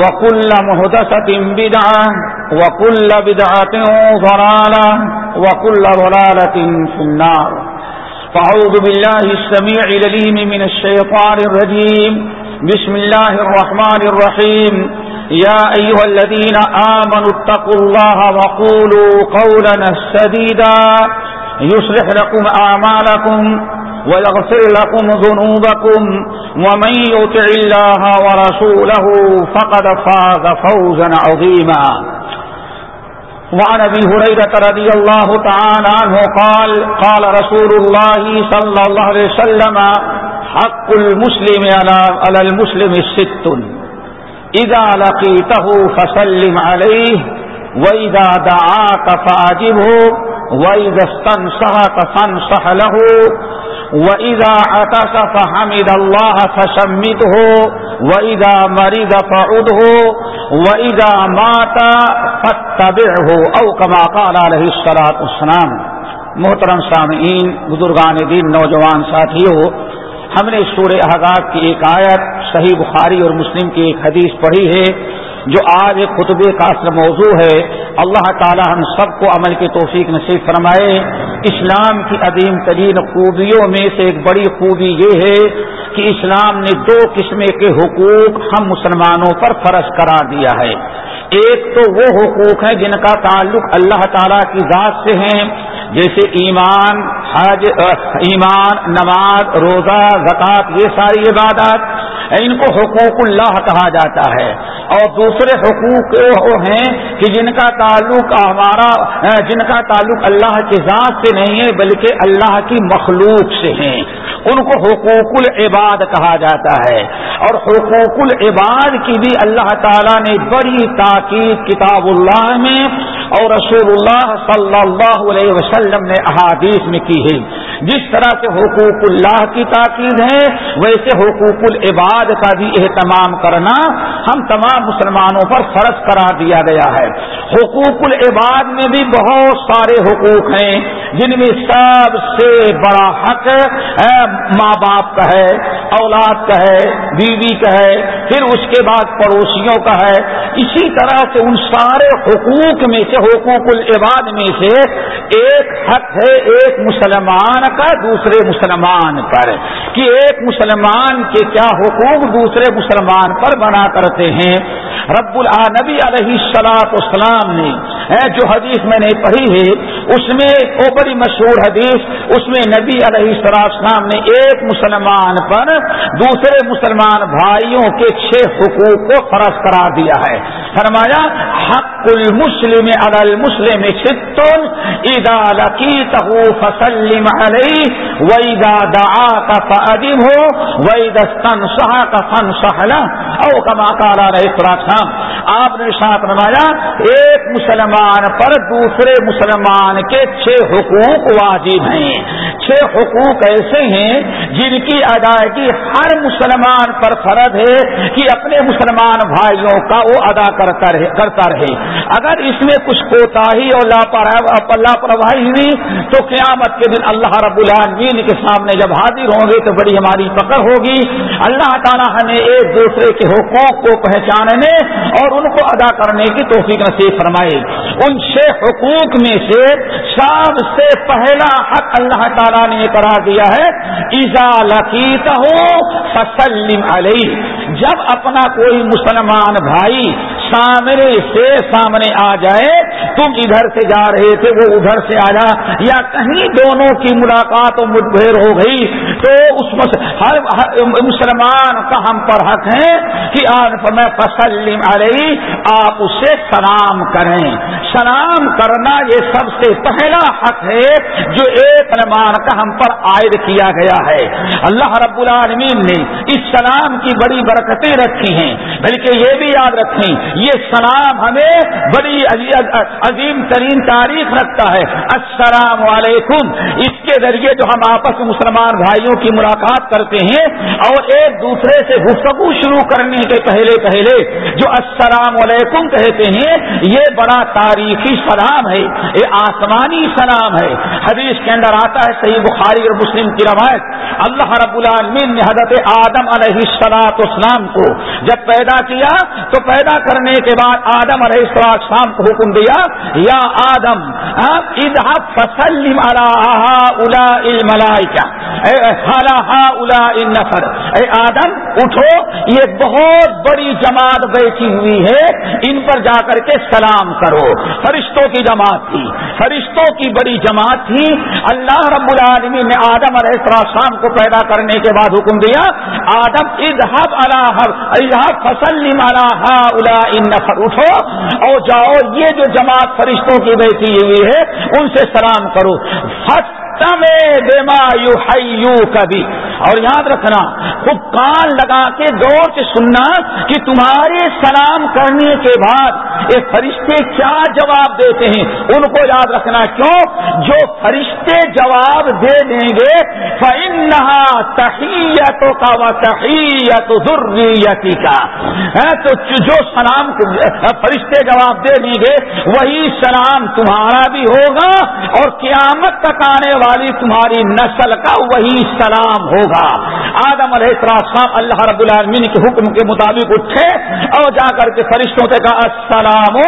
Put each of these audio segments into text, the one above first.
وكل مهدسة بدعة وكل بدعة ضلالة وكل ضلالة في النار فأعوذ بالله السميع لليم من الشيطان الرجيم بسم الله الرحمن الرحيم يا أيها الذين آمنوا اتقوا الله وقولوا قولنا السديدا يصلح لكم آمالكم ويغفر لكم ذنوبكم ومن يطع الله ورسوله فقد فاز فوزا عظيما وعن ابي هريره رضي الله تعالى عنه قال قال رسول الله صلى الله عليه وسلم، حق المسلم على المسلم الست اذا لقيته فسلم عليه واذا دعاك فاجبه واذا استنصحك فانصح له وَإِذَا عَتَسَ فَحَمِدَ اللَّهَ فَشَمِّدْهُ وَإِذَا مَرِضَ فَعُدْهُ وَإِذَا مَاتَ فَاتَّبِعْهُ أَوْ كَمَا قَالَ عَلَيْهِ الصَّلَاةُ وَالسَّلَامُ محترم سامعین، بزرگان دین، نوجوان ساتھیوں، ہم نے سورہ احزاب کی ایک آیت صحیح بخاری اور مسلم کی ایک حدیث پڑھی ہے، جو آج ایک خطبے کا اصل موضوع ہے۔ اللہ تعالی ہم سب کو عمل کی توفیق نصیب فرمائے۔ اسلام کی عظیم ترین خوبیوں میں سے ایک بڑی خوبی یہ ہے کہ اسلام نے دو قسم کے حقوق ہم مسلمانوں پر فرض کرا دیا ہے۔ ایک تو وہ حقوق ہیں جن کا تعلق اللہ تعالی کی ذات سے ہیں جیسے ایمان، حج ایمان، نماز، روزہ، زکوٰۃ، یہ ساری عبادات ان کو حقوق اللہ کہا جاتا ہے۔ اور دوسرے حقوق وہ ہیں کہ جن کا تعلق ہمارا جن کا تعلق اللہ کے ذات سے نہیں ہے، بلکہ اللہ کی مخلوق سے ہیں۔ ان کو حقوق العباد کہا جاتا ہے۔ اور حقوق العباد کی بھی اللہ تعالیٰ نے بڑی تاکید کتاب اللہ میں اور رسول اللہ صلی اللہ علیہ وسلم نے احادیث میں کی ہے جس طرح سے حقوق اللہ کی تاکید ہے، ویسے حقوق العباد کا بھی اہتمام کرنا ہم تمام مسلمانوں پر فرض قرار دیا گیا ہے۔ حقوق العباد میں بھی بہت سارے حقوق ہیں۔ جن میں سب سے بڑا حق ماں باپ کا ہے اولاد کا ہے بیوی کا ہے پھر اس کے بعد پڑوسیوں کا ہے اسی طرح سے ان سارے حقوق میں سے، حقوق العباد میں سے ایک حق ہے ایک مسلمان کا دوسرے مسلمان پر۔ کہ ایک مسلمان کے کیا حقوق دوسرے مسلمان پر بنا کرتے ہیں۔ رب العالبی علیہ السلاط اسلام نے جو حدیث میں نے پڑھی ہے، اس میں بڑی مشہور حدیث، اس میں نبی علیہ السلام نے ایک مسلمان پر دوسرے مسلمان بھائیوں کے چھ حقوق کو فرض قرار دیا ہے۔ فرمایا، حق المسلم علی المسلم ستن اذا لقیته فسلم علیہ وإذا دعاك فأدمه وإذا استنصحك فانصح له او كما قال عليه السلام آپ نے ساتھ فرمایا ایک مسلمان پر دوسرے مسلمان کے چھ حقوق واجب ہیں۔ چھ سے حقوق ایسے ہیں جن کی ادائیگی ہر مسلمان پر فرد ہے کہ اپنے مسلمان بھائیوں کا وہ ادا کرتا رہے کرتا رہے۔ اگر اس میں کچھ کوتا ہی اور لاپرواہی ہوئی تو قیامت کے دن اللہ رب العالمین کے سامنے جب حاضر ہوں گے تو بڑی ہماری پکڑ ہوگی۔ اللہ تعالیٰ ہمیں ایک دوسرے کے حقوق کو پہچاننے اور ان کو ادا کرنے کی توفیق نصیب فرمائے۔ ان چھ حقوق میں سے سب سے پہلا حق اللہ تعالیٰ نے قرار دیا ہے ایزا لقیت ہو فسلم علیہ جب اپنا کوئی مسلمان بھائی سامنے سے سامنے آ جائے، تم ادھر سے جا رہے تھے، وہ ادھر سے آ جا یا کہیں دونوں کی ملاقات و ہو گئی تو اس ہر مسلمان کا ہم پر حق ہے کہ آپ میں فسلم علیہ آپ اسے سلام کریں۔ سلام کرنا یہ سب سے پہلا حق ہے جو ایک نمان کا ہم پر عائد کیا گیا ہے۔ اللہ رب العالمین نے اس سلام کی بڑی برکتیں رکھی ہیں۔ بلکہ یہ بھی یاد رکھیں، یہ سلام ہمیں بڑی عظیم ترین تاریخ رکھتا ہے۔ السلام علیکم۔ اس کے ذریعے جو ہم آپس میں مسلمان بھائیوں کی ملاقات کرتے ہیں اور ایک دوسرے سے گفتگو شروع کرنے کے پہلے پہلے جو السلام علیکم کہتے ہیں، یہ بڑا تاریخی سلام ہے، یہ آسمانی سلام ہے۔ حدیث کے اندر آتا ہے، صحیح بخاری اور مسلم کی روایت۔ اللہ رب العالمین نے حضرت آدم علیہ السلاط اسلام کو جب پیدا کیا، تو پیدا کرنے کے بعد آدم علیہ السلام کو حکم دیا، یا آدم ہاں، فسلم الا الملائکہ۔ نفر اے آدم، اٹھو، یہ بہت بڑی جماعت بیٹھی ہوئی ہے، ان پر جا کر کے سلام کرو۔ فرشتوں کی جماعت تھی، فرشتوں کی بڑی جماعت تھی۔ اللہ رب العالمین نے آدم علیہ السلام کو پیدا کرنے کے بعد حکم دیا، آدم ادحب اللہ فصل نفر اٹھو اور جاؤ، یہ جو جماعت فرشتوں کی بیٹھی ہوئی ہے، ان سے سلام کرو۔ یو کبھی اور یاد رکھنا خوب کان لگا کے دور سے سننا کہ تمہارے سلام کرنے کے بعد یہ فرشتے کیا جواب دیتے ہیں۔ ان کو یاد رکھنا کیوں؟ جو فرشتے جواب دے دیں گے تحیتوں کا و تحیت ضروریتی کا تو جو سلام فرشتے جواب دے دیں گے، وہی سلام تمہارا بھی ہوگا اور قیامت تک آنے والی تمہاری نسل کا وہی سلام ہوگا۔ آدم علیہ السلام اللہ رب العالمین کے حکم کے مطابق اٹھے اور جا کر کے فرشتوں سے کہا، السلام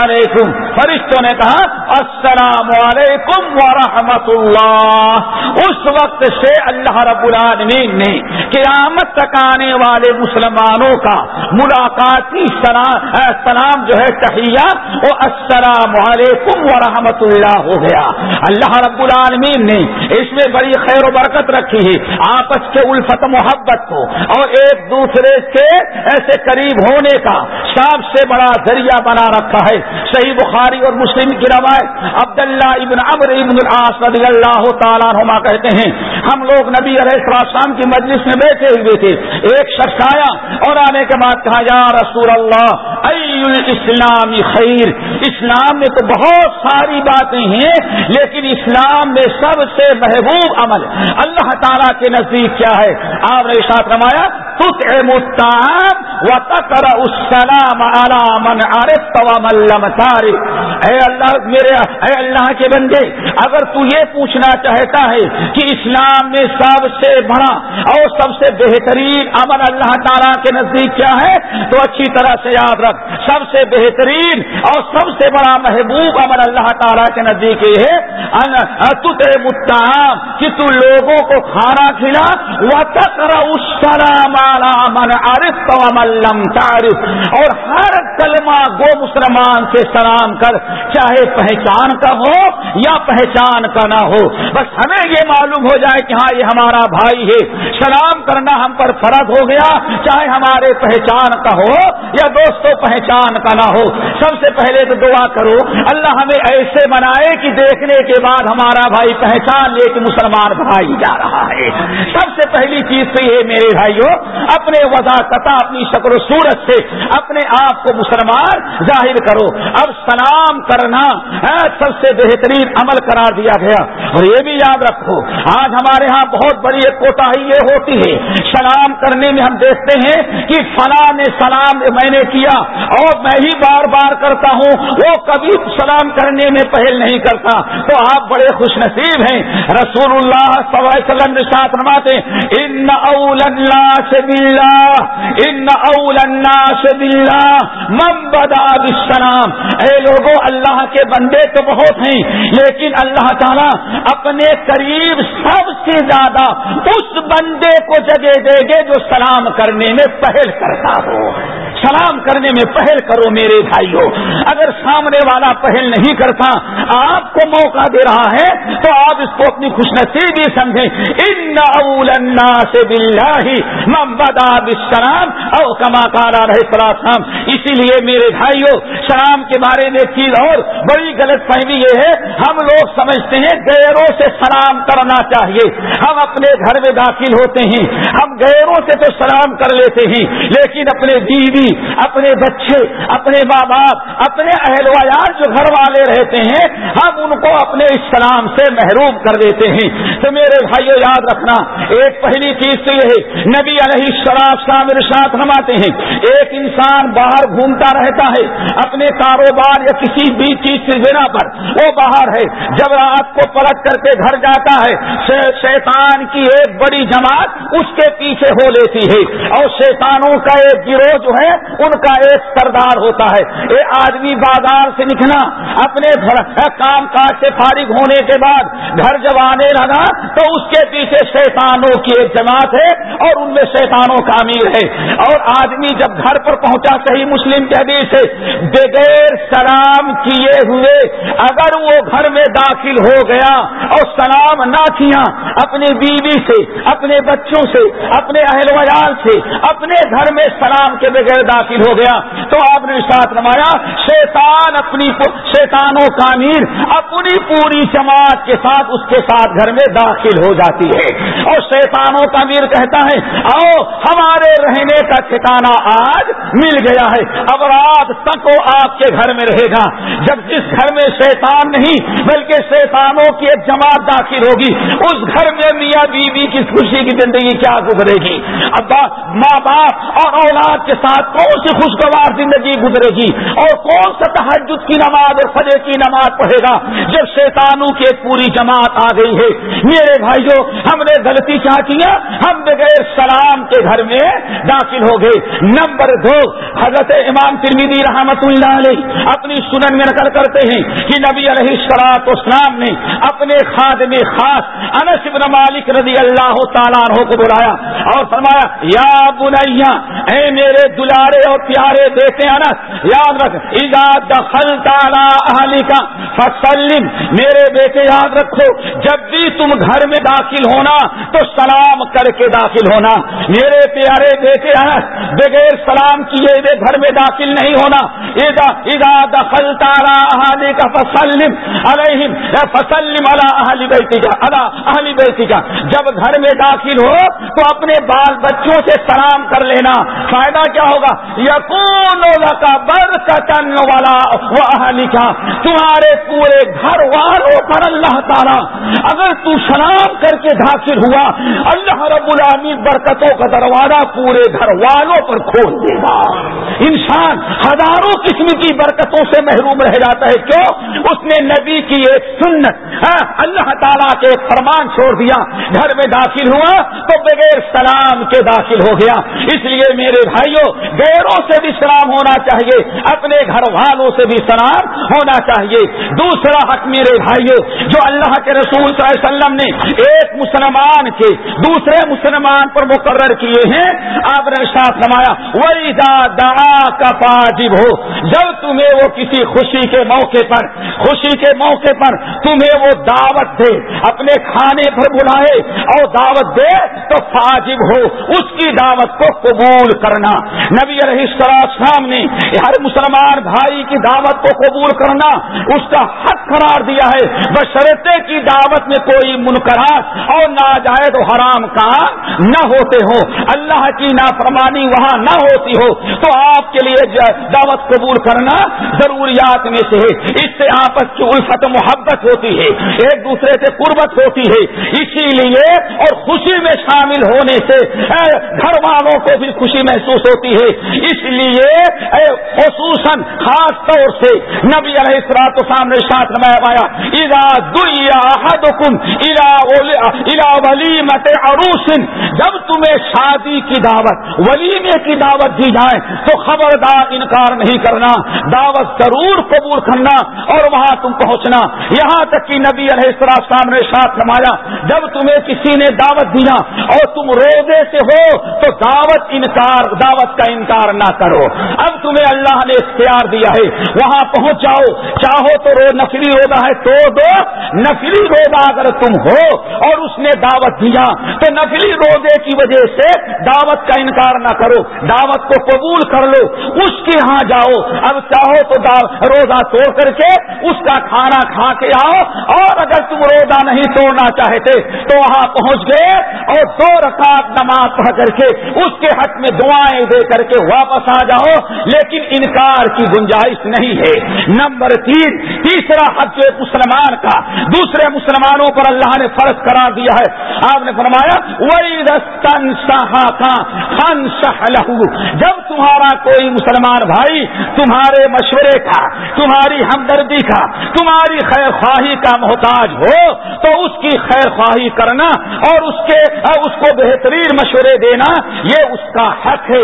علیکم۔ فرشتوں نے کہا، السلام علیکم ورحمۃ اللہ اس وقت سے اللہ رب العالمین نے قیامت تک آنے والے مسلمانوں کا ملاقاتی سلام جو ہے تحیہ، وہ السلام علیکم ورحمۃ اللہ ہو گیا۔ اللہ رب العالمین نے اس میں بڑی خیر و برکت رکھی ہے آپس کے الفت محبت کو، اور ایک دوسرے کے ایسے قریب ہونے کا سب سے بڑا ذریعہ بنا رکھا ہے۔ صحیح بخاری اور مسلم کی روایت، عبداللہ ابن ابر ابن العاص رضی اللہ تعالیٰ نما کہتے ہیں، ہم لوگ نبی علیہ السلام کی مجلس میں بیٹھے ہوئے تھے، ایک شخص آیا اور آنے کے بعد کہا، یا رسول اللہ اسلامی خیر۔ اسلام میں تو بہت ساری باتیں ہیں، لیکن اسلام میں سب سے محبوب عمل اللہ تعالیٰ کے نزدیک کیا ہے؟ آپ نے ساتھ رمایا و تکر السلام على من عرفت ومن لم اے اللہ، میرے اے اللہ کے بندے، اگر تو یہ پوچھنا چاہتا ہے کہ اسلام میں سب سے بڑا اور سب سے بہترین عمل اللہ تعالیٰ کے نزدیک کیا ہے، تو اچھی طرح سے یاد رکھ۔ سب سے بہترین اور سب سے بڑا محبوب عمل اللہ تعالیٰ کے نزدیک یہ ہے تو متحم کہ تو لوگوں کو کھانا کھلا۔ وہ تک اس طرح مالا من عارف لم تعرف اور ہر کلمہ گو مسلمان سے سلام کر، چاہے پہچان کا ہو یا پہچان کا نہ ہو۔ بس ہمیں یہ معلوم ہو جائے کہ ہاں یہ ہمارا بھائی ہے۔ سلام کرنا ہم پر فرق ہو گیا، چاہے ہمارے پہچان کا ہو یا دوستوں پہچان کا نہ ہو۔ سب سے پہلے تو دعا کرو، اللہ ہمیں ایسے بنائے کہ دیکھنے کے بعد ہمارا بھائی پہچان لے کہ مسلمان بھائی جا رہا ہے۔ سب سے پہلی چیز تو یہ میرے بھائیوں اپنے وضاقت اپنی شکل و صورت سے اپنے آپ کو مسلمان ظاہر کرو۔ اب سلام کرنا ہاں، سب سے بہترین عمل قرار دیا گیا۔ اور یہ بھی یاد رکھو، آج ہمارے ہاں بہت بڑی ایک کوتا یہ ہوتی ہے۔ سلام کرنے میں ہم دیکھتے ہیں کہ فلاں نے سلام میں نے کیا اور میں ہی بار بار کرتا ہوں۔ وہ کبھی سلام کرنے میں پہل نہیں کرتا۔ تو آپ بڑے خوش نصیب ہیں۔ رسول اللہ صلی اللہ علیہ وسلم ساتھ نماتے ان اول الناس باللہ، ان اول الناس باللہ، من بدا بالسلام۔ اے لوگوں اللہ کے بندے تو بہت ہیں، لیکن اللہ تعالیٰ اپنے قریب سب سے زیادہ اس بندے کو جگہ دے گے جو سلام کرنے میں پہل کرتا ہو۔ سلام کرنے میں پہل کرو میرے بھائیوں اگر سامنے والا پہل نہیں کرتا، آپ کو موقع دے رہا ہے، تو آپ اس کو اپنی خوش نصیبی سمجھیں۔ ان اول الناس باللہ محمد آب السلام او کما کارا رہے سلام اسی لیے میرے بھائیوں سلام کے بارے میں چیز اور بڑی غلط فہمی یہ ہے، ہم لوگ سمجھتے ہیں، غیروں سے سلام کرنا چاہیے۔ ہم اپنے گھر میں داخل ہو ہوتے ہیں۔ ہم غیروں سے تو سلام کر لیتے ہیں، لیکن اپنے بیوی، اپنے بچے، اپنے ماں باپ اپنے اہل ویار جو گھر والے رہتے ہیں، ہم ان کو اپنے اسلام سے محروم کر دیتے ہیں۔ تو میرے بھائیو، یاد رکھنا، ایک پہلی چیز تو یہ ہے، نبی علیہ شراب شام ارشاد فرماتے ہیں، ایک انسان باہر گھومتا رہتا ہے، اپنے کاروبار یا کسی بھی چیز سے بنا پر، وہ باہر ہے۔ جب رات کو پلٹ کر کے گھر جاتا ہے، شیطان کی ایک بڑی جماعت اس کے پیچھے ہو لیتی ہے۔ اور شیطانوں کا ایک گروہ جو ہے، ان کا ایک سردار ہوتا ہے۔ یہ آدمی، بازار سے نکلا اپنے کام کاج سے فارغ ہونے کے بعد گھر جب آنے لگا، تو اس کے پیچھے شیطانوں کی ایک جماعت ہے اور ان میں شیطانوں کا امیر ہے۔ اور آدمی جب گھر پر پہنچا، صحیح مسلم کے حدیث سے بغیر سلام کیے ہوئے، اگر وہ گھر میں داخل ہو گیا اور سلام نہ کیا، اپنی بیوی سے، اپنے بچوں سے، اپنے اہل ویال سے، اپنے گھر میں سلام کے بغیر داخل ہو گیا۔ تو آپ نے ساتھ نمایا، شیطان اپنی شیطانوں کا امیر اپنی پوری جماعت کے ساتھ اس کے ساتھ گھر میں داخل ہو جاتی ہے۔ اور شیطانوں کا امیر کہتا ہے، آؤ ہمارے رہنے کا ٹھکانا آج مل گیا ہے۔ اب رات تک وہ آپ کے گھر میں رہے گا۔ جب جس گھر میں شیطان نہیں، بلکہ شیطانوں کی ایک جماعت داخل ہوگی، اس گھر میں میاں بیوی کی خوشی کی زندگی کیا گزرے گی؟ ابا، ماں باپ اور اولاد کے ساتھ کون سی خوشگوار زندگی گزرے گی؟ اور کون سا تحجد کی نماز اور فجر کی نماز پڑھے گا؟ جب شیطانوں کی ایک پوری جماعت آ گئی ہے۔ میرے بھائیوں، ہم نے غلطی کیا کیا؟ ہم بغیر سلام کے گھر میں داخل ہو گئے۔ نمبر دو، حضرت امام ترمیدی رحمت اللہ علیہ اپنی سنن میں نقل کرتے ہیں کہ نبی علیہ السلاط اسلام نے اپنے خادم خاص انس بن مالک رضی اللہ تعالیٰ کو بلایا اور فرمایا، یا بنیا اے میرے دلارے اور پیارے دیتے ہیں نا یاد رکھ ادا دخل تالا اہلی کا فسلم، میرے بیٹے یاد رکھو، جب بھی تم گھر میں داخل ہونا تو سلام کر کے داخل ہونا۔ میرے پیارے بیٹے ہیں۔ بغیر سلام کیے ہوئے گھر میں داخل نہیں ہونا۔ ادا ادا دخل تالا اہلی کا فسلم علیہم فسلم اللہ اہلی بیٹی کا ادا اہلی بیٹی کا جب گھر میں داخل ہو تو اپنے بال بچوں سے سلام کر لینا۔ فائدہ کیا ہوگا؟ یقون کا برکتن والا وہ لکھا تمہارے پورے گھر والوں پر اللہ تعالیٰ۔ اگر تو سلام کر کے داخل ہوا، اللہ رب العامی برکتوں کا دروازہ پورے گھر والوں پر کھول دے گا۔ انسان ہزاروں قسم کی برکتوں سے محروم رہ جاتا ہے۔ کیوں؟ اس نے نبی کی ایک سنت ہاں، اللہ تعالیٰ کے فرمان چھوڑ دیا۔ گھر میں داخل ہوا تو بغیر سلام کے داخل ہو گیا۔ اس لیے میرے بھائیوں، غیروں سے بھی سلام ہونا چاہیے، اپنے گھر والوں سے بھی سلام ہونا چاہیے۔ دوسرا حق میرے بھائیوں، جو اللہ کے رسول صلی اللہ علیہ وسلم نے ایک مسلمان کے دوسرے مسلمان پر مقرر کیے ہیں آپ نے ساتھ نمایا وہی دا کا پاجب ہو جب تمہیں وہ کسی خوشی کے موقع پر، خوشی کے موقع پر تمہیں وہ دعوت دے، اپنے کھانے پر بلائے اور دعوت دے، تو فاجب ہو، اس کی دعوت کو قبول کرنا۔ نبی علیہ السلام نے ہر مسلمان بھائی کی دعوت کو قبول کرنا، اس کا حق قرار دیا ہے۔ بشرتے کی دعوت میں کوئی منقرات اور ناجائز و حرام کا نہ ہوتے ہو اللہ کی نافرمانی وہاں نہ ہوتی ہو، تو آپ کے لیے دعوت قبول کرنا ضروریات میں سے ہے۔ اس سے آپس کی الفت محبت ہوتی ہے، ایک دوسرے سے قربت ہوتی ہے۔ اسی لیے اور خوشی میں شامل ہونے سے گھر والوں کو بھی خوشی محسوس ہوتی ہے۔ اس لیے خصوصاً خاص طور سے نبی علیہ السلاط سامنے ساتھ نمایا ادا دیا حدکم ولیمت عروسن جب تمہیں شادی کی دعوت ولیمے کی دعوت دی جائے تو خبردار انکار نہیں کرنا، دعوت ضرور قبول کرنا اور وہاں تم پہنچنا۔ یہاں تک کہ نبی علیہ السلام سامنے ساتھ نمایا جب تمہیں کسی نے دعوت دیا اور تم روزے سے ہو تو دعوت انکار، دعوت کا انکار نہ کرو۔ اب تمہیں اللہ نے اختیار دیا ہے، وہاں پہنچ جاؤ۔ چاہو تو رو، نفلی روزہ ہے، تو دو۔ نفلی روزہ اگر تم ہو اور اس نے دعوت دیا، تو نفلی روزے کی وجہ سے دعوت دعوت کا انکار نہ کرو، دعوت کو قبول کر لو، اس کے ہاں جاؤ۔ اب چاہو تو روزہ توڑ کر کے اس کا کھانا کھا کے آؤ، اور اگر تم روزہ نہیں توڑنا چاہتے تو وہاں پہنچ گئے اور دو رکعت نماز پڑھ کر کے اس کے حق میں دعائیں دے کر کے واپس آ جاؤ۔ لیکن انکار کی گنجائش نہیں ہے۔ نمبر تین، تیسرا حق جو مسلمان کا۔ دوسرے مسلمانوں پر اللہ نے فرض کرا دیا ہے۔ آپ نے فرمایا وہی رستن جب تمہارا کوئی مسلمان بھائی تمہارے مشورے کا، تمہاری ہمدردی کا، تمہاری خیر خواہی کا محتاج ہو، تو اس کی خیر خواہی کرنا اور اس کے اس کو بہترین مشورے دینا، یہ اس کا حق ہے۔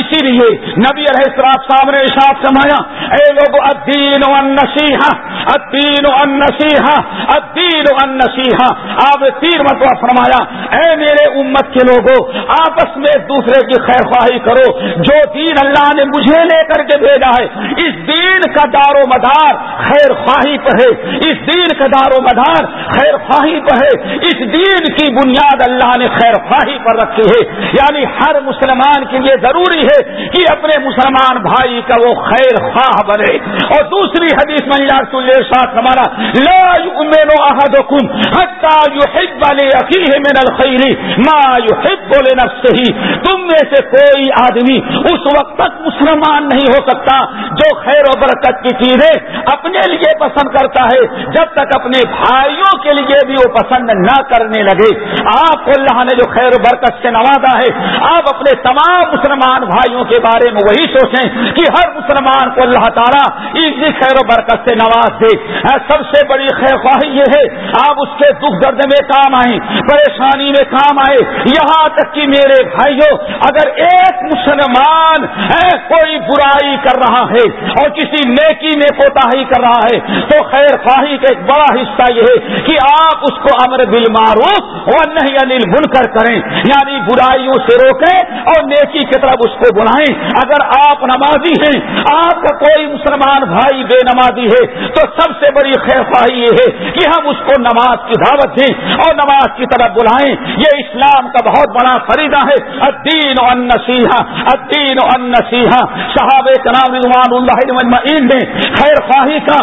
اسی لیے نبی علیہ السلام صاحب نے اشاعت سمایا اے لوگ ادین و نسیحا ادین و نسیحا ادین و نسیحا آپ نے تین مرتبہ فرمایا، اے میرے امت کے لوگوں آپس میں ایک دوسرے کی خیر خواہی کرو۔ جو دین اللہ نے مجھے لے کر کے بھیجا ہے، اس دین کا دار و مدار خیر خواہی پر ہے اس دین کا دار و مدار خیر خواہی پر ہے اس دین کی بنیاد اللہ نے خیر خواہی پر رکھی ہے۔ یعنی ہر مسلمان کے لیے ضروری ہے کہ اپنے مسلمان بھائی کا وہ خیر خواہ بنے۔ اور دوسری حدیث میں ساتھ ہمارا لا یؤمن احدکم حتی یحب لأخیہ من الخیر ما یحب لنفسه تم میں سے کوئی آدمی اس وقت تک مسلمان نہیں ہو سکتا جو خیر و برکت کی چیزیں اپنے لیے پسند کرتا ہے۔ جب تک اپنے بھائیوں کے لیے بھی وہ پسند نہ کرنے لگے۔ آپ کو اللہ نے جو خیر و برکت سے نوازا ہے، آپ اپنے تمام مسلمان بھائیوں کے بارے میں وہی سوچیں کہ ہر مسلمان کو اللہ تعالیٰ اسی خیر و برکت سے نواز دے۔ سب سے بڑی خیر خواہی یہ ہے، آپ اس کے دکھ درد میں کام آئیں، پریشانی میں کام آئے یہاں تک کہ میرے بھائیوں اگر ایک مسلمان ہے، کوئی برائی کر رہا ہے اور کسی نیکی میں کوتا کر رہا ہے، تو خیر خواہی کا ایک بڑا حصہ یہ ہے کہ آپ اس کو امر بل مارو اور نہیں انل بن کر کریں۔ یعنی برائیوں سے روکیں اور نیکی کی طرف اس کو بلائیں اگر آپ نمازی ہیں، آپ کا کوئی مسلمان بھائی بے نمازی ہے، تو سب سے بڑی خیر خواہی یہ ہے کہ ہم اس کو نماز کی دعوت دیں اور نماز کی طرف بلائیں۔ یہ اسلام کا بہت بڑا فریدہ ہے؟ الدین و نسیحا الدین و نسیحا صحابہ کرام رضوان اللہ مجمعین نے خیر خواہی کا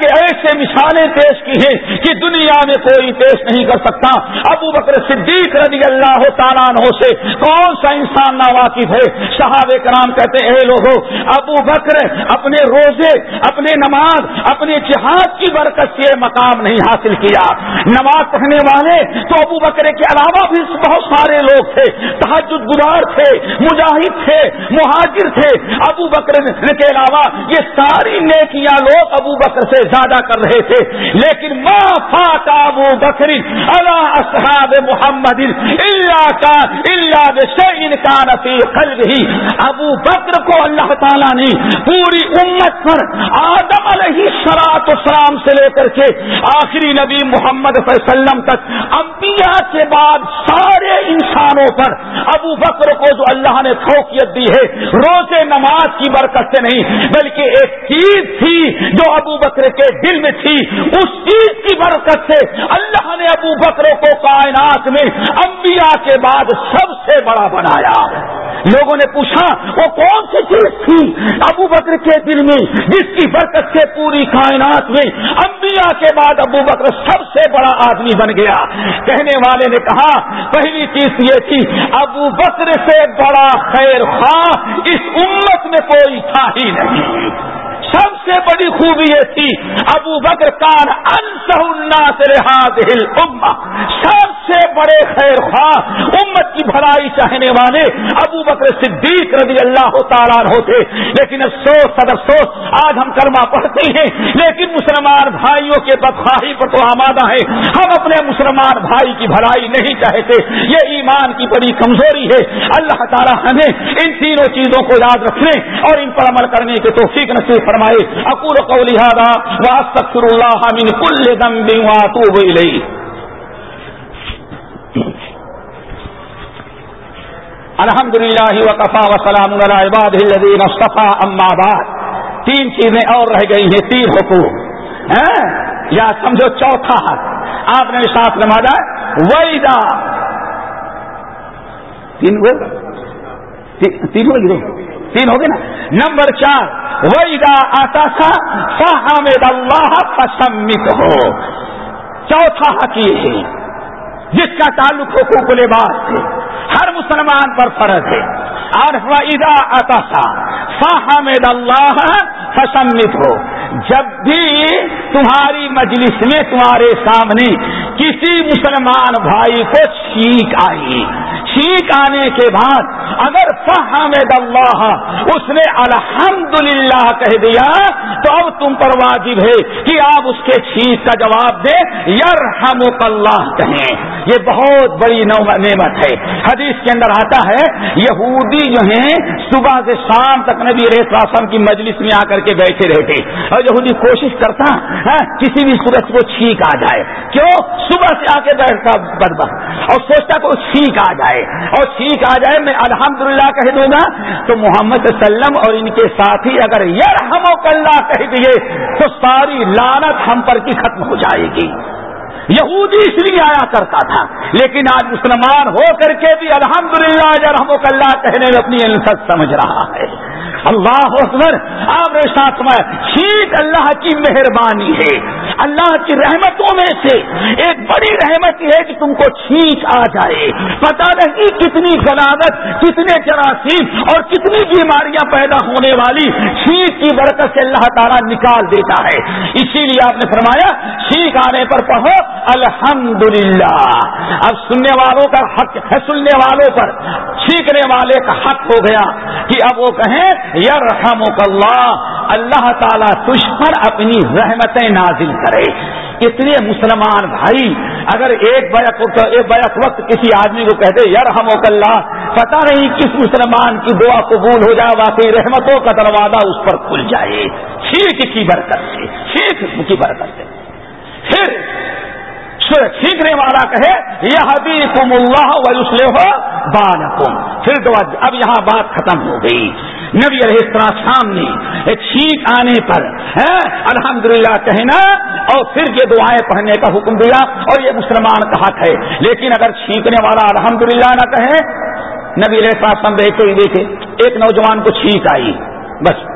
کہ ایسے مثالیں پیش کی ہیں کہ دنیا میں کوئی پیش نہیں کر سکتا۔ ابو بکر صدیق رضی اللہ تعالیٰ عنہ سے کون سا انسان نا واقف ہے؟ صحابہ کرام کہتے ہیں، اے لوگوں ابو بکر اپنے روزے، اپنے نماز، اپنے جہاد کی برکت سے مقام نہیں حاصل کیا۔ نماز پڑھنے والے تو ابو بکرے کے علاوہ بھی بہت سارے لوگ تھے۔ تحجد گزار تھے، مجاہد تھے، مہاجر تھے۔ ابو بکر کے علاوہ یہ ساری نیکیاں لوگ ابو بکر سے زیادہ کر رہے تھے۔ لیکن ما فاتا ابو بکری اللہ اصحاب محمد اللہ کا اللہ شعین کا نفی قلب ہی ابو بکر کو اللہ تعالیٰ نے پوری امت پر آدم علیہ سلاط اسلام سے لے کر کے آخری نبی محمد صلی اللہ علیہ وسلم تک، انبیاء کے بعد سارے انسانوں پر ابو بکر کو جو اللہ نے فوقیت دی ہے، روزے نماز کی برکت سے نہیں، بلکہ ایک چیز تھی جو ابو بکر کے دل میں تھی، اس چیز کی برکت سے اللہ نے ابو بکر کو کائنات میں انبیاء کے بعد سب سے بڑا بنایا۔ لوگوں نے پوچھا، وہ کون سی چیز تھی ابو بکر کے دل میں جس کی برکت سے پوری کائنات کائنات میں انبیاء کے بعد ابو بکر سب سے بڑا آدمی بن گیا؟ کہنے والے نے کہا، پہلی چیز یہ تھی ابو بکر سے بڑا خیر خواہ اس امت میں کوئی تھا ہی نہیں۔ سب سے بڑی خوبی یہ تھی، ابو بکر کان الناس رحاد ہل سب سے بڑے خیر خواہ امت کی بھلائی چاہنے والے ابو بکر صدیق رضی اللہ تعالیٰ ہوتے لیکن افسوس سد افسوس، آج ہم کرما پڑھتے ہیں۔ لیکن مسلمان بھائیوں کے بدخواہی پر تو آمادہ ہے ہم اپنے مسلمان بھائی کی بھلائی نہیں چاہتے۔ یہ ایمان کی بڑی کمزوری ہے۔ اللہ تعالیٰ ہمیں ان تینوں چیزوں کو یاد رکھنے اور ان پر عمل کرنے کے توفیق نصیب فرمائے۔ اکور قولی هذا واستغفر الله من كل ذنب واتوب اليه الحمد للہ وقفا وسلام عباد الذین اصطفى اما بعد۔ تین چیزیں اور رہ گئی ہیں، تین حقوق۔ ہاں؟ یا سمجھو چوتھا حق۔ آپ نے ساتھ نمازا؟ ویدا تین ہو تین ہو تین ہو گئے نا؟ نمبر چار۔ ویدا آتا تھا فہمد اللہ پسمت ہو چوتھا حقیق ہے، جس کا تعلق حقوق لباس سے ہر مسلمان پر فرض ہے۔ اور ادا آتا تھا اللہ پسمت ہو جب بھی تمہاری مجلس میں تمہارے سامنے کسی مسلمان بھائی کو چھینک آئی، چھینک آنے کے بعد اگر فہمد اللہ، اس نے الحمدللہ کہہ دیا، تو اب تم پر واجب ہے کہ آپ اس کے چھینک کا جواب دیں یار اللہ کہیں۔ یہ بہت بڑی نعمت ہے۔ حدیث کے اندر آتا ہے، یہودی جو ہیں، صبح سے شام تک نبی راسم کی مجلس میں آ کر کے بیٹھے رہتے۔ اور یہودی کوشش کرتا ہاں، کسی بھی صورت کو چھینک آ جائے۔ کیوں؟ صبح سے آ کے بیٹھتا بدبخت۔ اور سوچتا کو چھینک آ جائے۔ اور چھینک آ جائے، میں الحمدللہ کہہ دوں گا، تو محمد صلی اللہ علیہ وسلم اور ان کے ساتھی اگر یہ ہم اللہ کہہ دیے، تو ساری لانت ہم پر کی ختم ہو جائے گی۔ یہودی اس لیے آیا کرتا تھا، لیکن آج مسلمان ہو کر کے بھی الحمدللہ للہ رحم اللہ کہنے میں اپنی الفت سمجھ رہا ہے۔ اللہ اکبر، آپ نے ساتھ میں ٹھیک اللہ کی مہربانی ہے۔ اللہ کی رحمتوں میں سے ایک بڑی رحمت ہے کہ تم کو چھینک آ جائے۔ پتا نہیں کتنی غلامت کتنے جراثیم اور کتنی بیماریاں پیدا ہونے والی چھینک کی برکت سے اللہ تعالیٰ نکال دیتا ہے۔ اسی لیے آپ نے فرمایا چھینک آنے پر پڑھو الحمد اب سننے والوں کا حق ہے، سننے والوں پر۔ چھینکنے والے کا حق ہو گیا کہ اب وہ کہیں یار اللہ اللہ تعالیٰ تجھ پر اپنی رحمتیں نازل کرے۔ اتنے مسلمان بھائی، اگر ایک بیک ایک بیک وقت کسی آدمی کو کہتے یار ہم اللہ پتا نہیں کس مسلمان کی دعا قبول ہو جائے، واقعی رحمتوں کا دروازہ اس پر کھل جائے۔ شیخ کی برکت سے شیخ کی برکت سے۔ پھر سیکھنے والا کہے یہ حبی اللہ وسلے ہو پھر تو اب یہاں بات ختم ہو گئی۔ نبی علیہ السلام سامنے چھینک آنے پر الحمدللہ کہنا اور پھر یہ دعائیں پڑھنے کا حکم دیا اور یہ مسلمان کا حق ہے۔ لیکن اگر چھینکنے والا الحمدللہ نہ کہے، نبی علیہ السلام دیکھے ہی دیکھے، ایک نوجوان کو چھینک آئی، بس،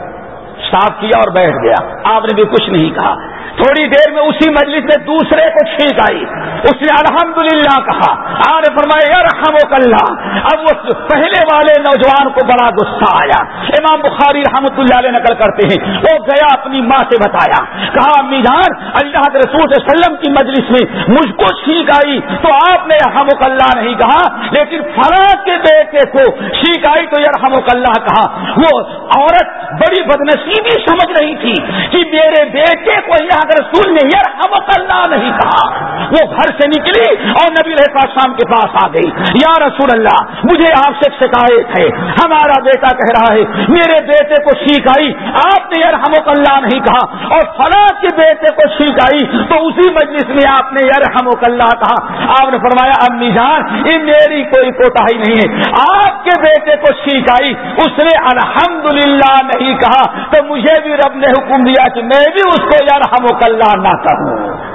صاف کیا اور بیٹھ گیا۔ آپ نے بھی کچھ نہیں کہا۔ تھوڑی دیر میں اسی مجلس میں دوسرے کو چھینک آئی۔ اس نے الحمدللہ کہا۔ آر فرمائے رحم و اللہ، اب وہ پہلے والے نوجوان کو بڑا غصہ آیا۔ امام بخاری رحمت اللہ علیہ نقل کرتے ہیں۔ وہ گیا اپنی ماں سے بتایا۔ کہا، امی جان، اللہ کے رسول صلی اللہ علیہ وسلم کی مجلس میں مجھ کو چھینک آئی۔ تو آپ نے رحم و اللہ نہیں کہا، لیکن فلاں کے بیٹے کو چھینک آئی تو یہ رحم و اللہ کہا۔ وہ عورت بڑی بدنسیبی سمجھ رہی تھی کہ میرے بیٹے کو اللہ کے رسول نے یہ رحم اللہ نہیں کہا، وہ گھر سے نکلی اور نبی رہتا شام کے پاس آ گئی۔ یا رسول اللہ، مجھے آپ سے شکایت ہے۔ ہمارا بیٹا کہہ رہا ہے، میرے بیٹے کو سیکھ آئی، آپ نے یار ہم اللہ نہیں کہا۔ اور فلاں کے بیٹے کو سیکھ آئی، تو اسی مجلس میں آپ نے یار ہم اللہ کہا۔ آپ نے فرمایا، امی جان، یہ میری کوئی کوتا ہی نہیں ہے۔ آپ کے بیٹے کو سیکھ آئی، اس نے الحمدللہ نہیں کہا۔ تو مجھے بھی رب نے حکم دیا کہ میں بھی اس کو یار ہم اللہ نہ کہوں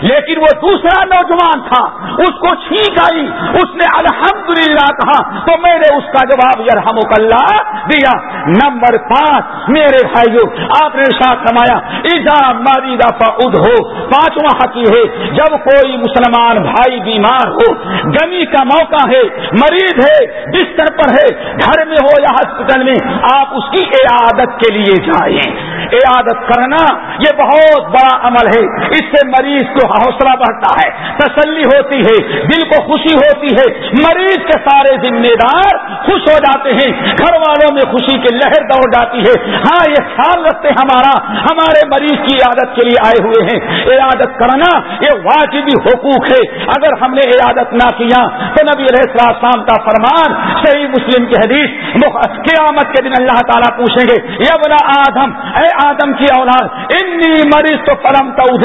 لیکن وہ دوسرا نوجوان تھا، اس کو چھینک آئی، اس نے الحمدللہ کہا، تو میں نے اس کا جواب یرحم اللہ دیا۔ نمبر پانچ، میرے بھائیو، آپ نے ساتھ سمایا ایزا ماری دفاع ہو۔ پانچواں حقی ہے، جب کوئی مسلمان بھائی بیمار ہو گمی کا موقع ہے، مریض ہے، بستر پر ہے، گھر میں ہو یا ہاسپٹل میں، آپ اس کی عیادت کے لیے جائیں۔ عیادت کرنا، یہ بہت بڑا عمل ہے۔ اس سے مریض کو حوصلہ بڑھتا ہے، تسلی ہوتی ہے، دل کو خوشی ہوتی ہے۔ مریض کے سارے ذمہ دار خوش ہو جاتے ہیں۔ گھر والوں میں خوشی کی لہر دوڑ جاتی ہے۔ ہاں یہ خیال رکھتے ہمارا، ہمارے مریض کی عادت کے لیے آئے ہوئے ہیں۔ عیادت کرنا، یہ واجبی حقوق ہے۔ اگر ہم نے عیادت نہ کیا، تو نبی علیہ السلام کا فرمان صحیح مسلم کی حدیث قیامت کے دن اللہ تعالیٰ پوچھیں گے یہ بلا آدم، اے آدم کی اولاد، انی مریض تو پرم تو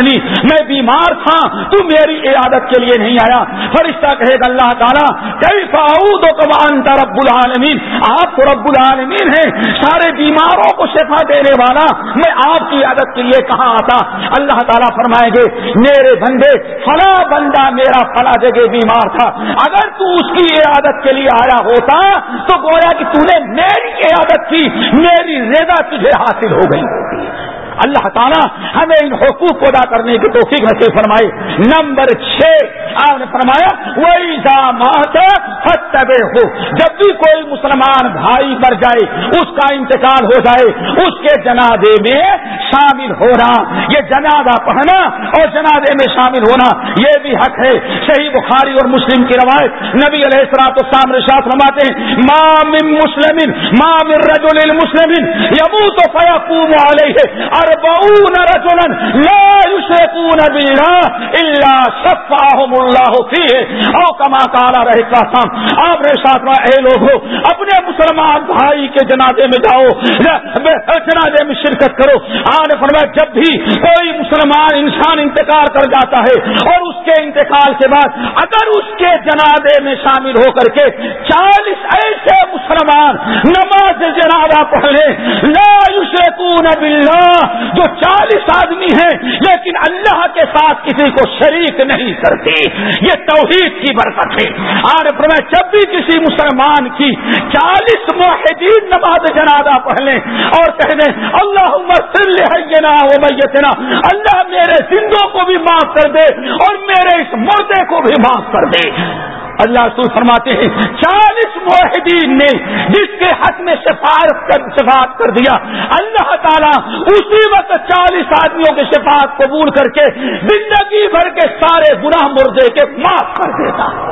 میں بیمار تھا، تو میری عیادت کے لیے نہیں آیا۔ فرشتہ کہے گا، اللہ تعالیٰ کئی فاؤد رب العالمین؟ آپ تو رب العالمین ہیں، سارے بیماروں کو شفا دینے والا، میں آپ کی عادت کے لیے کہاں آتا؟ اللہ تعالیٰ فرمائیں گے، میرے بندے فلاں بندہ میرا فلاں جگہ بیمار تھا۔ اگر تو اس کی عادت کے لیے آیا ہوتا، تو گویا کہ تو نے میری عادت کی، میری رضا تجھے حاصل ہو گئی۔ اللہ تعالیٰ ہمیں ان حقوق کو ادا کرنے کی توفیق نصیب فرمائے۔ نمبر چھ، آپ نے فرمایا وہی ہو جب بھی کوئی مسلمان بھائی مر جائے، اس کا انتقال ہو جائے، اس کے جنازے میں شامل ہونا، یہ جنازہ پڑھنا اور جنازے میں شامل ہونا، یہ بھی حق ہے۔ صحیح بخاری اور مسلم کی روایت نبی علیہ السلاط السلام رشاط فرماتے ہیں مام مسلم مام رجل مسلم یمو تو فیقوم علیہ اربعون رجلا لا يشركون بالله الا شفاهم الله فيه. او كما قال رہے کا آپ نے ساتھ اے لوگ اپنے مسلمان بھائی کے جنازے میں جاؤ جنازے میں شرکت کرو۔ نے فرمایا، جب بھی کوئی مسلمان انسان انتقال کر جاتا ہے اور اس کے انتقال کے بعد اگر اس کے جنازے میں شامل ہو کر کے چالیس ایسے مسلمان نماز جنازہ پڑھ لیں لا یشرکون باللہ جو چالیس آدمی ہیں، لیکن اللہ کے ساتھ کسی کو شریک نہیں کرتے۔ یہ توحید کی برکت ہے۔ آر فرمایا جب بھی کسی مسلمان کی چالیس معاہدین نماز جنازہ پڑھ لیں اور کہہ دیں اللہ حینا و میتنا، اللہ میرے زندوں کو بھی معاف کر دے اور میرے اس مردے کو بھی معاف کر دے۔ اللہ رسول فرماتے ہیں، چالیس معاہدین نے جس کے حق میں سفارت کر سفارت کر دیا۔ اللہ تعالیٰ اسی وقت چالیس آدمیوں کے شفاعت قبول کر کے زندگی بھر کے سارے گناہ مردے کے معاف کر دیتا۔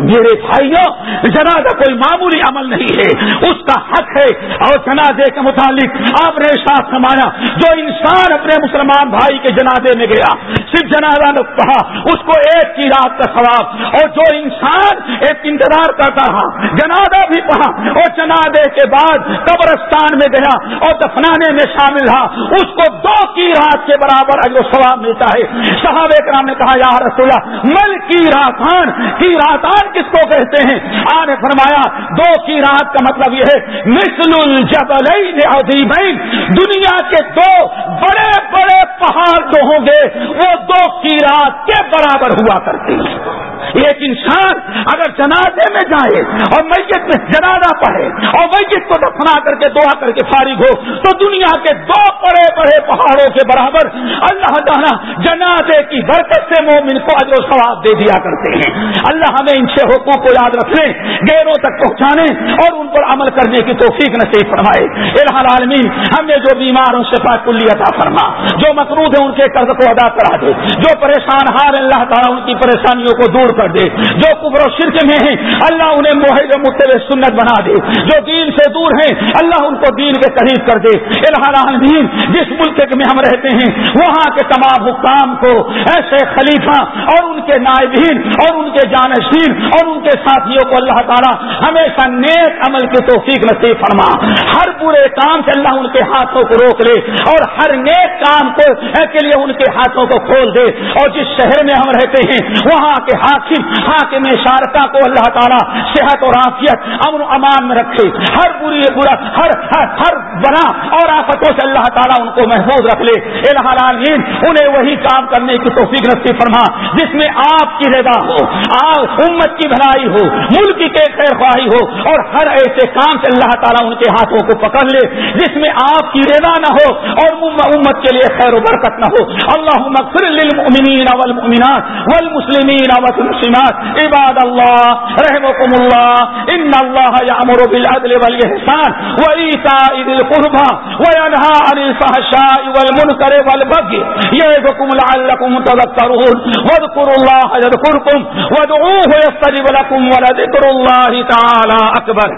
میرے بھائیوں، جنازہ کوئی معمولی عمل نہیں ہے۔ اس کا حق ہے اور جنازے کے متعلق آپ نے ساتھ سمایا جو انسان اپنے مسلمان بھائی کے جنازے میں گیا، صرف جنازہ نے کہا اس کو ایک کی رات کا ثواب۔ اور جو انسان ایک انتظار کرتا رہا، جنازہ بھی پڑھا اور جنازے کے بعد قبرستان میں گیا اور دفنانے میں شامل رہا، اس کو دو کی رات کے برابر اجر ثواب ملتا ہے۔ صحابہ کرام نے کہا، یا رسول اللہ، مل کی راتان کی راتان کس کو کہتے ہیں؟ آنے فرمایا، دو کی رات کا مطلب یہ ہے، مثل الجبلین عظیمین، دنیا کے دو بڑے بڑے پہاڑ جو ہوں گے، وہ دو کی رات کے برابر ہوا کرتے ہیں۔ ایک انسان اگر جنازے میں جائے اور میت میں جنازہ پڑھے اور میت کو دفنا کر کے دعا کر کے فارغ ہو، تو دنیا کے دو بڑے بڑے پہاڑوں کے برابر اللہ تعالیٰ جنازے کی برکت سے مومن کو اجر و ثواب دے دیا کرتے ہیں۔ اللہ ہمیں ان سے حقوق کو یاد رکھنے، گیروں تک پہنچانے اور ان پر عمل کرنے کی توفیق نصیب فرمائے۔ الحال عالمین ہم نے جو بیماروں سے پاک کلی عطا فرما، جو مقروض ہے ان کے قرض کو ادا کرا دے، جو پریشان ہار اللہ تعالیٰ ان کی پریشانیوں کو دور کر دے۔ جو کبر و شرک میں ہیں، اللہ انہیں معاہد متب سنت بنا دے۔ جو دین سے دور ہیں، اللہ ان کو دین کے قریب کر دے۔ الحال جس ملک میں ہم رہتے ہیں، وہاں کے تمام حکام کو، ایسے خلیفہ اور ان کے نائبین اور ان کے جانشین اور ان کے ساتھیوں کو اللہ تعالیٰ ہمیشہ نیک عمل کی توفیق نصیب فرما۔ ہر برے کام سے اللہ ان کے ہاتھوں کو روک لے اور ہر نیک کام کو کے لیے ان کے ہاتھوں کو کھول دے۔ اور جس شہر میں ہم رہتے ہیں، وہاں کے ہاتھ حاکم حاکم شارکا کو اللہ تعالیٰ صحت اور عافیت امن و امان میں رکھے۔ ہر بری برا ہر ہر, ہر بنا اور آفتوں سے اللہ تعالیٰ ان کو محفوظ رکھ لے۔ العالمین انہیں وہی کام کرنے کی توفیق نصیب فرما جس میں آپ کی رضا ہو آپ امت کی بھلائی ہو ملک کی خیر خواہی ہو اور ہر ایسے کام سے اللہ تعالیٰ ان کے ہاتھوں کو پکڑ لے جس میں آپ کی رضا نہ ہو اور امت کے لیے خیر و برکت نہ ہو۔ اللہ مغفر للمؤمنین والمؤمنات والمسلمین۔ والمسلمات عباد الله، رحمكم الله. إن الله یامر بالعدل والإحسان وایتاء ذي القربى وينهى عن الفحشاء والمنكر والبغي یعظکم لعلكم تذكرون. واذكروا الله يذكركم، وادعوه يستجب لكم ولذكر الله تعالى أكبر.